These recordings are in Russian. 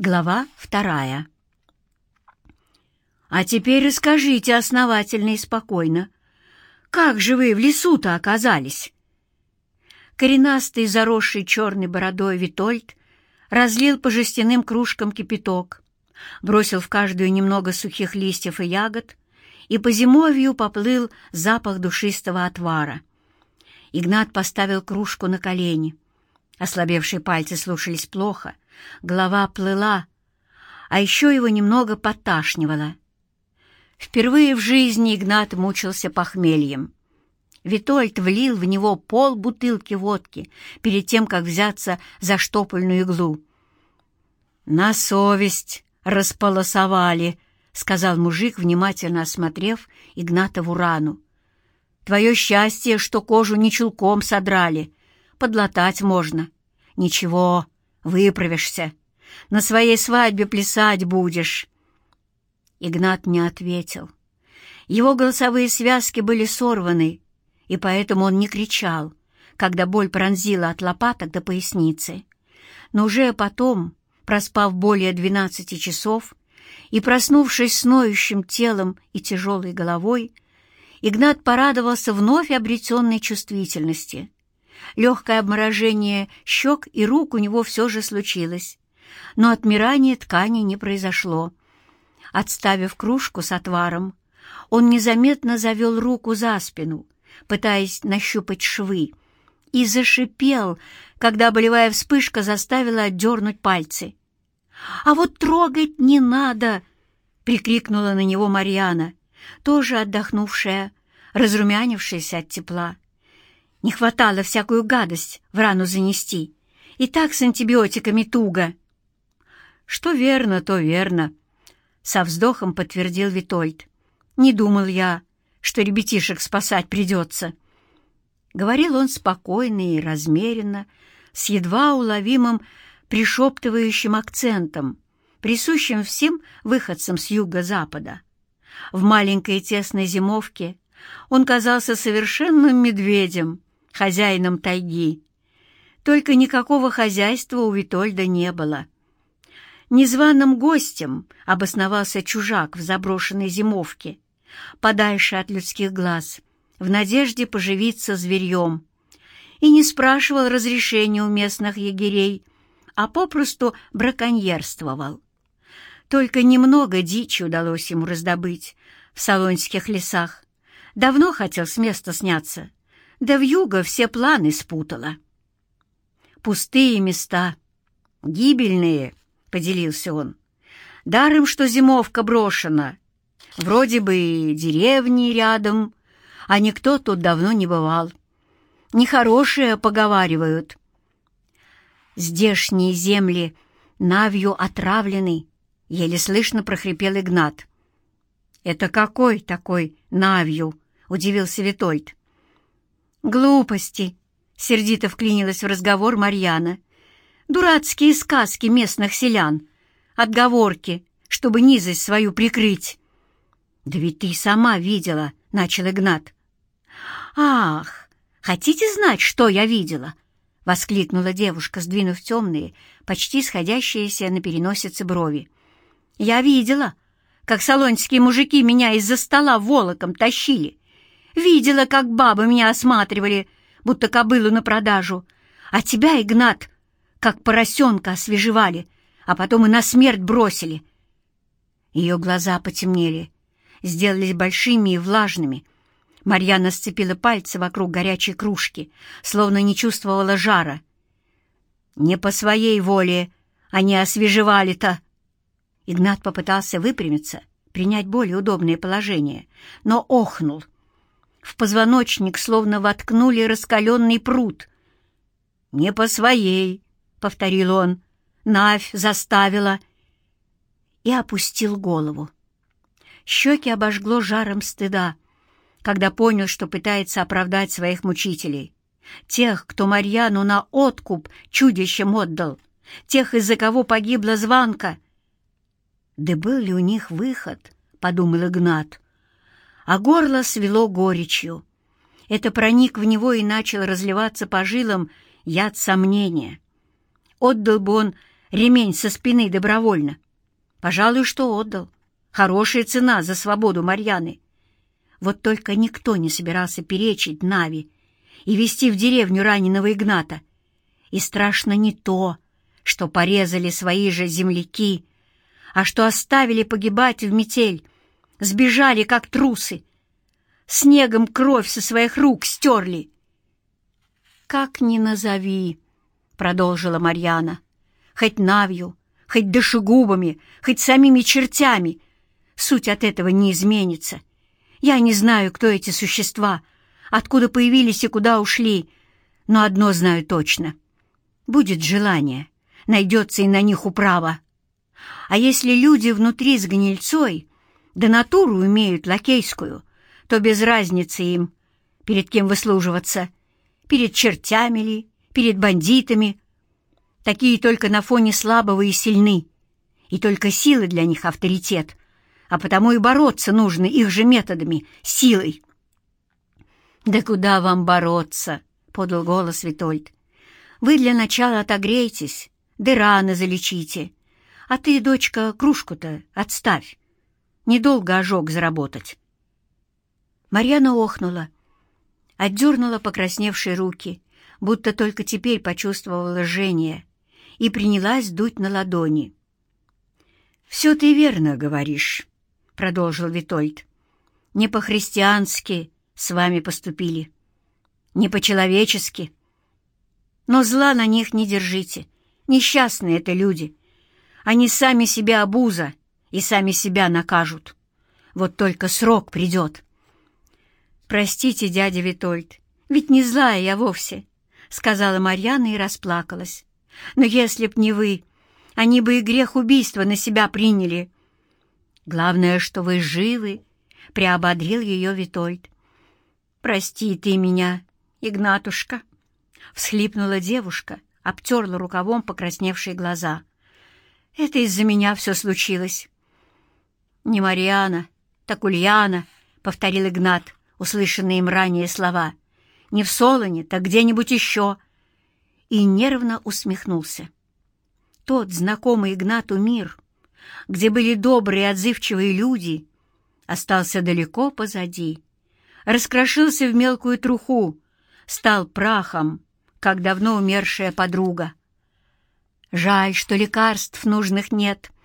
Глава вторая. «А теперь расскажите основательно и спокойно, как же вы в лесу-то оказались?» Коренастый, заросший черной бородой Витольд разлил по жестяным кружкам кипяток, бросил в каждую немного сухих листьев и ягод, и по зимовью поплыл запах душистого отвара. Игнат поставил кружку на колени. Ослабевшие пальцы слушались плохо — голова плыла, а еще его немного поташнивало. Впервые в жизни Игнат мучился похмельем. Витольд влил в него пол бутылки водки перед тем, как взяться за штопольную иглу. «На совесть располосовали», — сказал мужик, внимательно осмотрев Игнатову рану. «Твое счастье, что кожу не чулком содрали. Подлатать можно. Ничего, Выправишься. На своей свадьбе плясать будешь». Игнат не ответил. Его голосовые связки были сорваны, и поэтому он не кричал, когда боль пронзила от лопаток до поясницы. Но уже потом, проспав более двенадцати часов и проснувшись с ноющим телом и тяжелой головой, Игнат порадовался вновь обретенной чувствительности. Легкое обморожение щек и рук у него все же случилось, но отмирание ткани не произошло. Отставив кружку с отваром, он незаметно завел руку за спину, пытаясь нащупать швы, и зашипел, когда болевая вспышка заставила отдернуть пальцы. «А вот трогать не надо!» — прикрикнула на него Марьяна, тоже отдохнувшая, разрумянившаяся от тепла. Не хватало всякую гадость в рану занести. И так с антибиотиками туго. Что верно, то верно, — со вздохом подтвердил Витольд. Не думал я, что ребятишек спасать придется. Говорил он спокойно и размеренно, с едва уловимым пришептывающим акцентом, присущим всем выходцам с юго-запада. В маленькой тесной зимовке он казался совершенным медведем, хозяином тайги. Только никакого хозяйства у Витольда не было. Незваным гостем обосновался чужак в заброшенной зимовке, подальше от людских глаз, в надежде поживиться зверьем, и не спрашивал разрешения у местных егерей, а попросту браконьерствовал. Только немного дичи удалось ему раздобыть в салонских лесах. Давно хотел с места сняться, да вьюга все планы спутала. Пустые места, гибельные, — поделился он. Даром, что зимовка брошена. Вроде бы и деревни рядом, а никто тут давно не бывал. Нехорошие поговаривают. Здешние земли навью отравлены, — еле слышно прохрипел Игнат. «Это какой такой навью?» — удивился Витольд. «Глупости!» — сердито вклинилась в разговор Марьяна. «Дурацкие сказки местных селян, отговорки, чтобы низость свою прикрыть». «Да ведь ты сама видела», — начал Игнат. «Ах, хотите знать, что я видела?» — воскликнула девушка, сдвинув темные, почти сходящиеся на переносице брови. «Я видела, как салонские мужики меня из-за стола волоком тащили. Видела, как бабы меня осматривали, будто кобылу на продажу. А тебя, Игнат, как поросенка освежевали, а потом и на смерть бросили. Ее глаза потемнели, сделались большими и влажными. Марьяна сцепила пальцы вокруг горячей кружки, словно не чувствовала жара. «Не по своей воле они освежевали-то!» Игнат попытался выпрямиться, принять более удобное положение, но охнул — в позвоночник словно воткнули раскаленный пруд. «Не по своей», — повторил он, — «Навь заставила». И опустил голову. Щеки обожгло жаром стыда, когда понял, что пытается оправдать своих мучителей. Тех, кто Марьяну на откуп чудищем отдал, тех, из-за кого погибла Званка. «Да был ли у них выход?» — подумал Игнат а горло свело горечью. Это проник в него и начал разливаться по жилам яд сомнения. Отдал бы он ремень со спины добровольно? Пожалуй, что отдал. Хорошая цена за свободу Марьяны. Вот только никто не собирался перечить Нави и вести в деревню раненого Игната. И страшно не то, что порезали свои же земляки, а что оставили погибать в метель, сбежали, как трусы, снегом кровь со своих рук стерли. «Как ни назови», — продолжила Марьяна, — «хоть Навью, хоть душегубами, хоть самими чертями, суть от этого не изменится. Я не знаю, кто эти существа, откуда появились и куда ушли, но одно знаю точно. Будет желание, найдется и на них управа. А если люди внутри с гнильцой, да натуру умеют лакейскую, то без разницы им, перед кем выслуживаться, перед чертями ли, перед бандитами. Такие только на фоне слабого и сильны, и только силы для них авторитет, а потому и бороться нужно их же методами, силой. «Да куда вам бороться?» — подал голос Витольд. «Вы для начала отогрейтесь, да раны залечите. А ты, дочка, кружку-то отставь. Недолго ожог заработать». Марьяна охнула, отдернула покрасневшие руки, будто только теперь почувствовала жжение, и принялась дуть на ладони. «Все ты верно говоришь», — продолжил Витольд. «Не по-христиански с вами поступили, не по-человечески. Но зла на них не держите, несчастные это люди. Они сами себя обуза и сами себя накажут. Вот только срок придет». «Простите, дядя Витольд, ведь не злая я вовсе», — сказала Марьяна и расплакалась. «Но если б не вы, они бы и грех убийства на себя приняли». «Главное, что вы живы», — приободрил ее Витольд. «Прости ты меня, Игнатушка», — всхлипнула девушка, обтерла рукавом покрасневшие глаза. «Это из-за меня все случилось». «Не Марьяна, так Ульяна», — повторил Игнат услышанные им ранее слова. «Не в Солоне, так где-нибудь еще!» И нервно усмехнулся. Тот знакомый Игнату мир, где были добрые отзывчивые люди, остался далеко позади. Раскрошился в мелкую труху, стал прахом, как давно умершая подруга. «Жаль, что лекарств нужных нет», —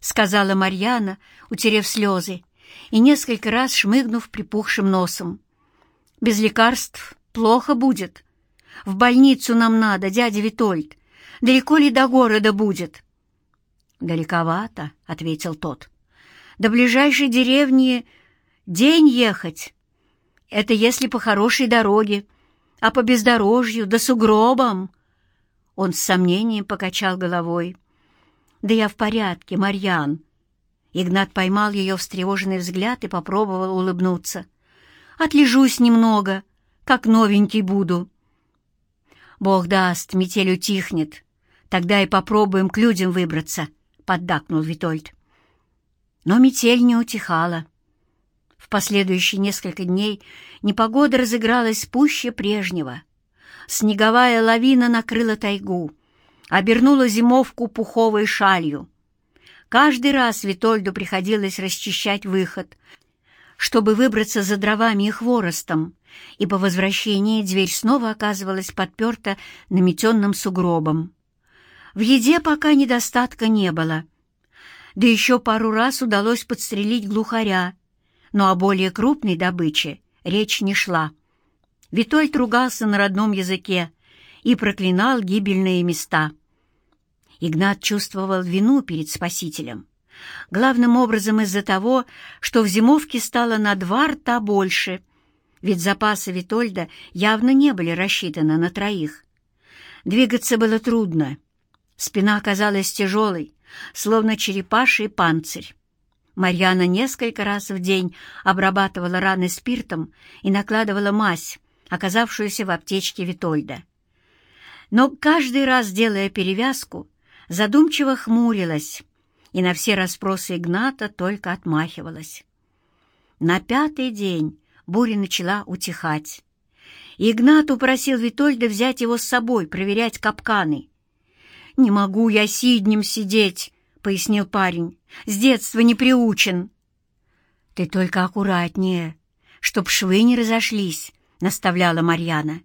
сказала Марьяна, утерев слезы и несколько раз шмыгнув припухшим носом. «Без лекарств плохо будет. В больницу нам надо, дядя Витольд. Далеко ли до города будет?» «Далековато», — ответил тот. «До ближайшей деревни день ехать. Это если по хорошей дороге, а по бездорожью, да сугробам». Он с сомнением покачал головой. «Да я в порядке, Марьян», Игнат поймал ее встревоженный взгляд и попробовал улыбнуться. «Отлежусь немного, как новенький буду». «Бог даст, метель утихнет. Тогда и попробуем к людям выбраться», — поддакнул Витольд. Но метель не утихала. В последующие несколько дней непогода разыгралась пуще прежнего. Снеговая лавина накрыла тайгу, обернула зимовку пуховой шалью. Каждый раз Витольду приходилось расчищать выход, чтобы выбраться за дровами и хворостом, и по возвращении дверь снова оказывалась подперта наметенным сугробом. В еде пока недостатка не было. Да еще пару раз удалось подстрелить глухаря, но о более крупной добыче речь не шла. Витольд ругался на родном языке и проклинал гибельные места — Игнат чувствовал вину перед Спасителем. Главным образом из-за того, что в зимовке стало на два рта больше, ведь запасы Витольда явно не были рассчитаны на троих. Двигаться было трудно. Спина оказалась тяжелой, словно черепаший панцирь. Марьяна несколько раз в день обрабатывала раны спиртом и накладывала мазь, оказавшуюся в аптечке Витольда. Но каждый раз, делая перевязку, задумчиво хмурилась и на все расспросы Игната только отмахивалась. На пятый день буря начала утихать. Игнат упросил Витольда взять его с собой, проверять капканы. «Не могу я сиднем сидеть», — пояснил парень. «С детства не приучен». «Ты только аккуратнее, чтоб швы не разошлись», — наставляла Марьяна.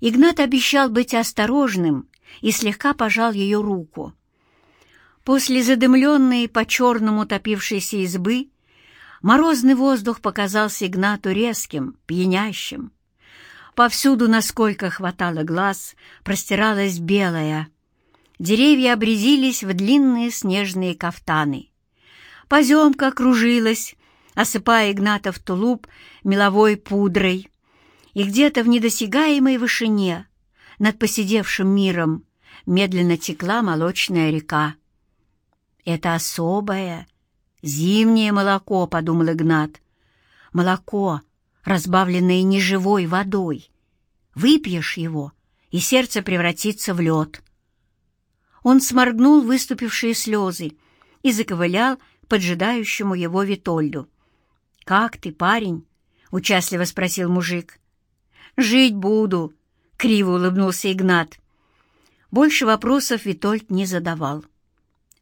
Игнат обещал быть осторожным и слегка пожал ее руку. После задымленной по-черному топившейся избы морозный воздух показался Игнату резким, пьянящим. Повсюду, насколько хватало глаз, простиралась белая. Деревья обрезились в длинные снежные кафтаны. Поземка кружилась, осыпая Игната в тулуп меловой пудрой. И где-то в недосягаемой вышине, над посидевшим миром, медленно текла молочная река. «Это особое, зимнее молоко», — подумал Игнат. «Молоко, разбавленное неживой водой. Выпьешь его, и сердце превратится в лед». Он сморгнул выступившие слезы и заковылял к поджидающему его Витольду. «Как ты, парень?» — участливо спросил мужик. «Жить буду», — криво улыбнулся Игнат. Больше вопросов Витольд не задавал.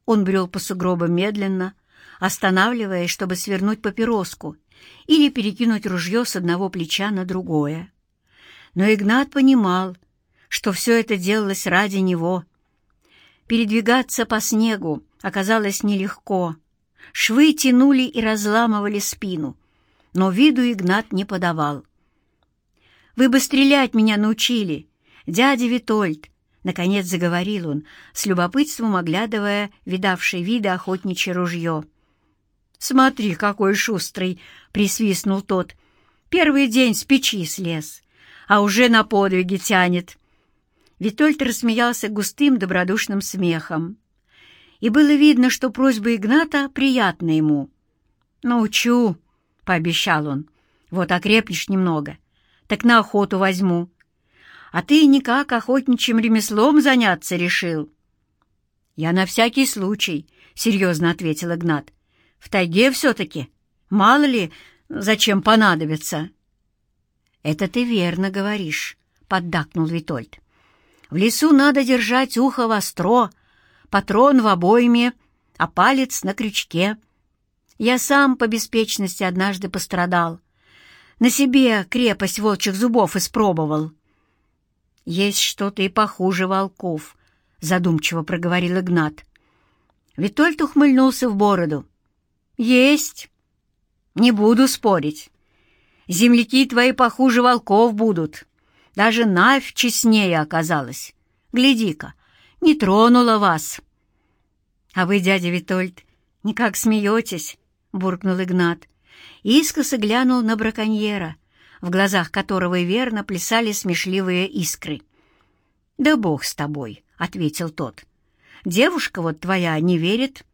Он брел по сугробам медленно, останавливаясь, чтобы свернуть папироску или перекинуть ружье с одного плеча на другое. Но Игнат понимал, что все это делалось ради него. Передвигаться по снегу оказалось нелегко. Швы тянули и разламывали спину, но виду Игнат не подавал. «Вы бы стрелять меня научили, дядя Витольд!» Наконец заговорил он, с любопытством оглядывая видавший виды охотничье ружье. «Смотри, какой шустрый!» — присвистнул тот. «Первый день с печи слез, а уже на подвиги тянет». Витольд рассмеялся густым добродушным смехом. И было видно, что просьба Игната приятна ему. «Научу», — пообещал он. «Вот окрепнешь немного, так на охоту возьму а ты никак охотничьим ремеслом заняться решил». «Я на всякий случай», — серьезно ответил Игнат. «В тайге все-таки. Мало ли, зачем понадобится». «Это ты верно говоришь», — поддакнул Витольд. «В лесу надо держать ухо востро, патрон в обойме, а палец на крючке. Я сам по беспечности однажды пострадал. На себе крепость волчьих зубов испробовал». «Есть что-то и похуже волков», — задумчиво проговорил Игнат. Витольд ухмыльнулся в бороду. «Есть. Не буду спорить. Земляки твои похуже волков будут. Даже Навь честнее оказалась. Гляди-ка, не тронула вас». «А вы, дядя Витольд, никак смеетесь?» — буркнул Игнат. Искоса глянул на браконьера, в глазах которого верно плясали смешливые искры. «Да бог с тобой», — ответил тот. «Девушка вот твоя не верит,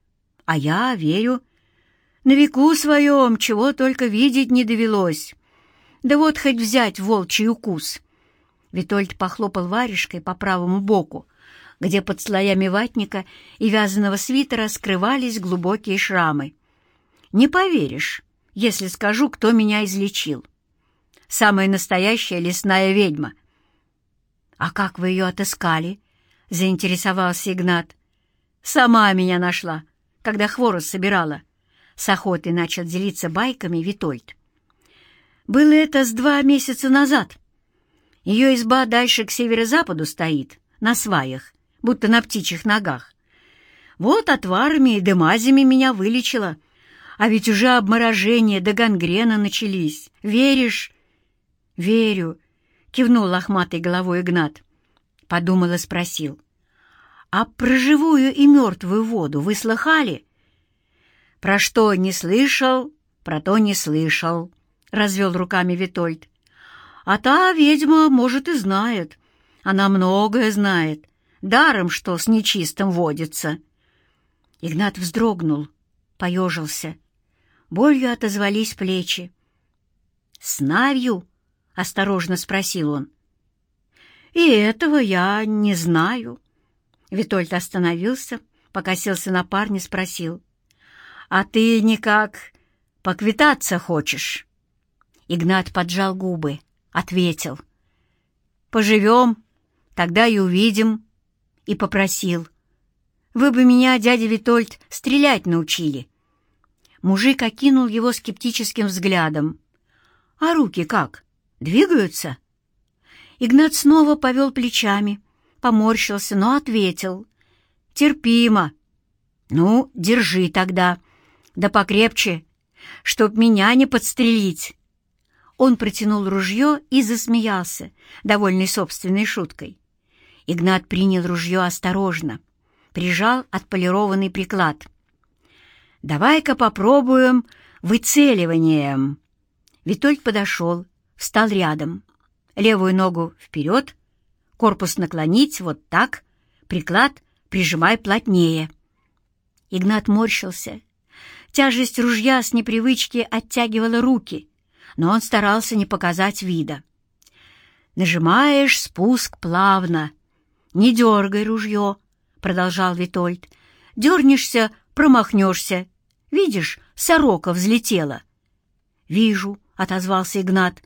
а я верю. На веку своем чего только видеть не довелось. Да вот хоть взять волчий укус». Витольд похлопал варежкой по правому боку, где под слоями ватника и вязаного свитера скрывались глубокие шрамы. «Не поверишь, если скажу, кто меня излечил» самая настоящая лесная ведьма». «А как вы ее отыскали?» — заинтересовался Игнат. «Сама меня нашла, когда хворост собирала». С охотой начал делиться байками Витольд. «Было это с два месяца назад. Ее изба дальше к северо-западу стоит, на сваях, будто на птичьих ногах. Вот отварами и дымазями меня вылечила. А ведь уже обморожение до гангрена начались. Веришь?» «Верю», — кивнул лохматой головой Игнат. Подумал и спросил. «А про живую и мертвую воду вы слыхали?» «Про что не слышал, про то не слышал», — развел руками Витольд. «А та ведьма, может, и знает. Она многое знает, даром, что с нечистым водится». Игнат вздрогнул, поежился. Болью отозвались плечи. «С Навью?» — осторожно спросил он. «И этого я не знаю». Витольд остановился, покосился на парня, спросил. «А ты никак поквитаться хочешь?» Игнат поджал губы, ответил. «Поживем, тогда и увидим. и попросил. «Вы бы меня, дядя Витольд, стрелять научили». Мужик окинул его скептическим взглядом. «А руки как? Двигаются?» Игнат снова повел плечами, поморщился, но ответил. «Терпимо. Ну, держи тогда. Да покрепче, чтоб меня не подстрелить». Он протянул ружье и засмеялся, довольный собственной шуткой. Игнат принял ружье осторожно, прижал отполированный приклад. «Давай-ка попробуем выцеливанием». Витольд подошел, встал рядом. Левую ногу вперед, корпус наклонить, вот так, приклад прижимай плотнее. Игнат морщился. Тяжесть ружья с непривычки оттягивала руки, но он старался не показать вида. Нажимаешь спуск плавно, «Не дергай ружье», — продолжал Витольд. «Дернешься, промахнешься. Видишь, сорока взлетела». «Вижу», — отозвался Игнат.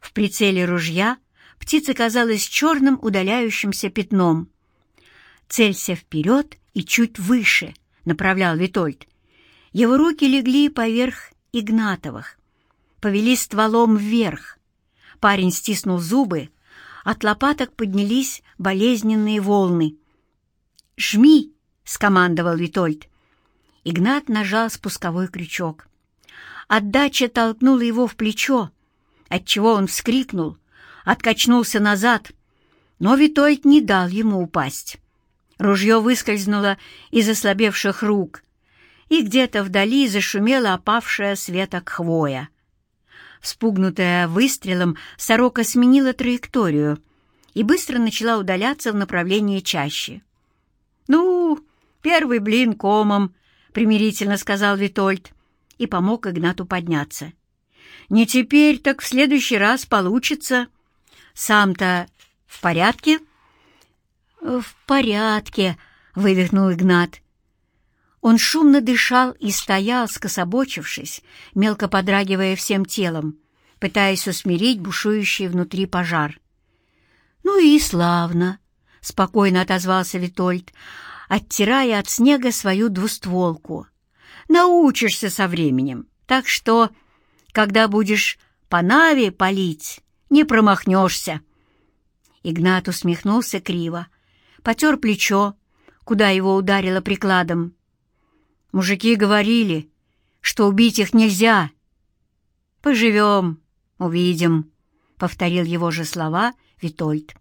В прицеле ружья птица казалась черным удаляющимся пятном. «Целься вперед и чуть выше», — направлял Витольд. Его руки легли поверх Игнатовых, повели стволом вверх. Парень стиснул зубы, от лопаток поднялись болезненные волны. «Жми!» — скомандовал Витольд. Игнат нажал спусковой крючок. Отдача толкнула его в плечо, отчего он вскрикнул, откачнулся назад, но Витольд не дал ему упасть. Ружье выскользнуло из ослабевших рук, и где-то вдали зашумела опавшая с веток хвоя. Спугнутая выстрелом, сорока сменила траекторию и быстро начала удаляться в направлении чаще. «Ну, первый блин комом», — примирительно сказал Витольд и помог Игнату подняться. «Не теперь, так в следующий раз получится. Сам-то в порядке?» «В порядке», — выдохнул Игнат. Он шумно дышал и стоял, скособочившись, мелко подрагивая всем телом, пытаясь усмирить бушующий внутри пожар. «Ну и славно!» — спокойно отозвался Витольд, оттирая от снега свою двустволку. «Научишься со временем, так что, когда будешь по Наве палить, не промахнешься». Игнат усмехнулся криво, потер плечо, куда его ударило прикладом, Мужики говорили, что убить их нельзя. «Поживем, увидим», — повторил его же слова Витольд.